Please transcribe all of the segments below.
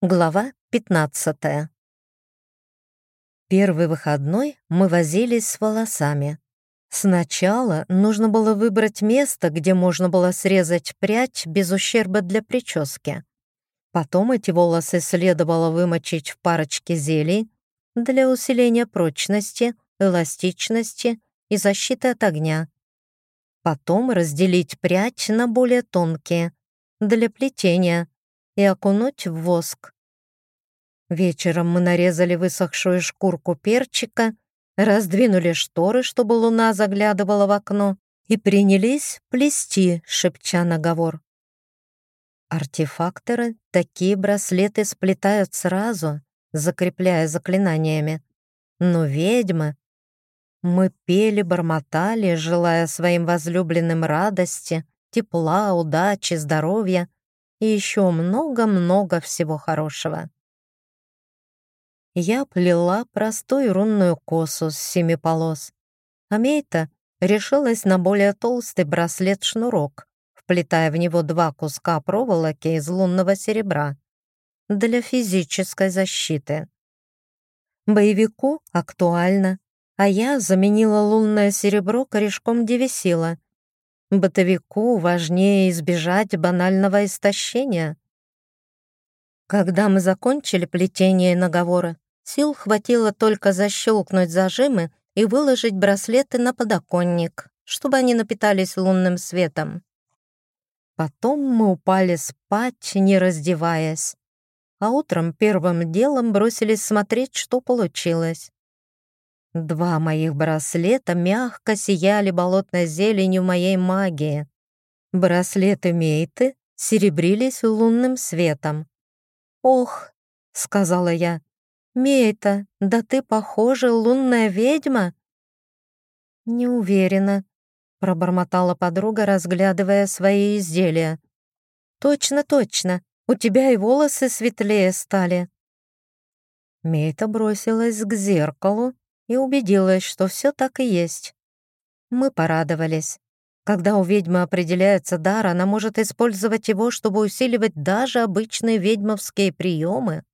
Глава 15 Первый выходной мы возились с волосами. Сначала нужно было выбрать место, где можно было срезать прядь без ущерба для прически. Потом эти волосы следовало вымочить в парочке зелий для усиления прочности, эластичности и защиты от огня. Потом разделить прядь на более тонкие для плетения и окунуть в воск. Вечером мы нарезали высохшую шкурку перчика, раздвинули шторы, чтобы луна заглядывала в окно, и принялись плести, шепча наговор. Артефакторы такие браслеты сплетают сразу, закрепляя заклинаниями. Но ведьмы... Мы пели, бормотали, желая своим возлюбленным радости, тепла, удачи, здоровья и еще много-много всего хорошего. Я плела простую рунную косу с семи полос, а Мейта решилась на более толстый браслет-шнурок, вплетая в него два куска проволоки из лунного серебра для физической защиты. Боевику актуально, а я заменила лунное серебро корешком девисила — Бытовику важнее избежать банального истощения. Когда мы закончили плетение наговора, сил хватило только защелкнуть зажимы и выложить браслеты на подоконник, чтобы они напитались лунным светом. Потом мы упали спать, не раздеваясь, а утром первым делом бросились смотреть, что получилось. Два моих браслета мягко сияли болотной зеленью моей магии. Браслеты Мейты серебрились лунным светом. «Ох!» — сказала я. «Мейта, да ты, похожа, лунная ведьма!» «Не уверена», — пробормотала подруга, разглядывая свои изделия. «Точно, точно, у тебя и волосы светлее стали». Мейта бросилась к зеркалу и убедилась, что все так и есть. Мы порадовались. Когда у ведьмы определяется дар, она может использовать его, чтобы усиливать даже обычные ведьмовские приемы.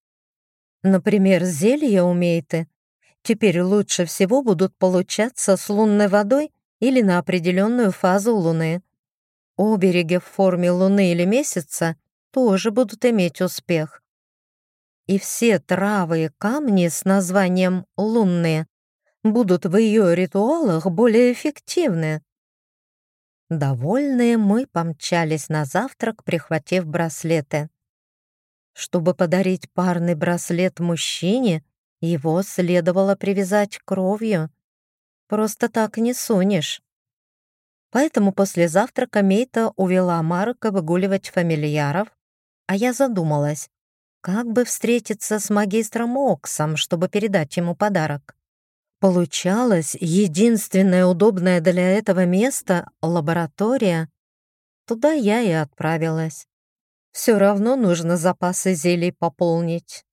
Например, зелья и теперь лучше всего будут получаться с лунной водой или на определенную фазу Луны. Обереги в форме Луны или месяца тоже будут иметь успех. И все травы и камни с названием «лунные» будут в ее ритуалах более эффективны. Довольные мы помчались на завтрак, прихватив браслеты. Чтобы подарить парный браслет мужчине, его следовало привязать кровью. Просто так не сунешь. Поэтому после завтрака Мейта увела Марка выгуливать фамильяров, а я задумалась, как бы встретиться с магистром Оксом, чтобы передать ему подарок. Получалось, единственное удобное для этого место — лаборатория. Туда я и отправилась. Все равно нужно запасы зелий пополнить.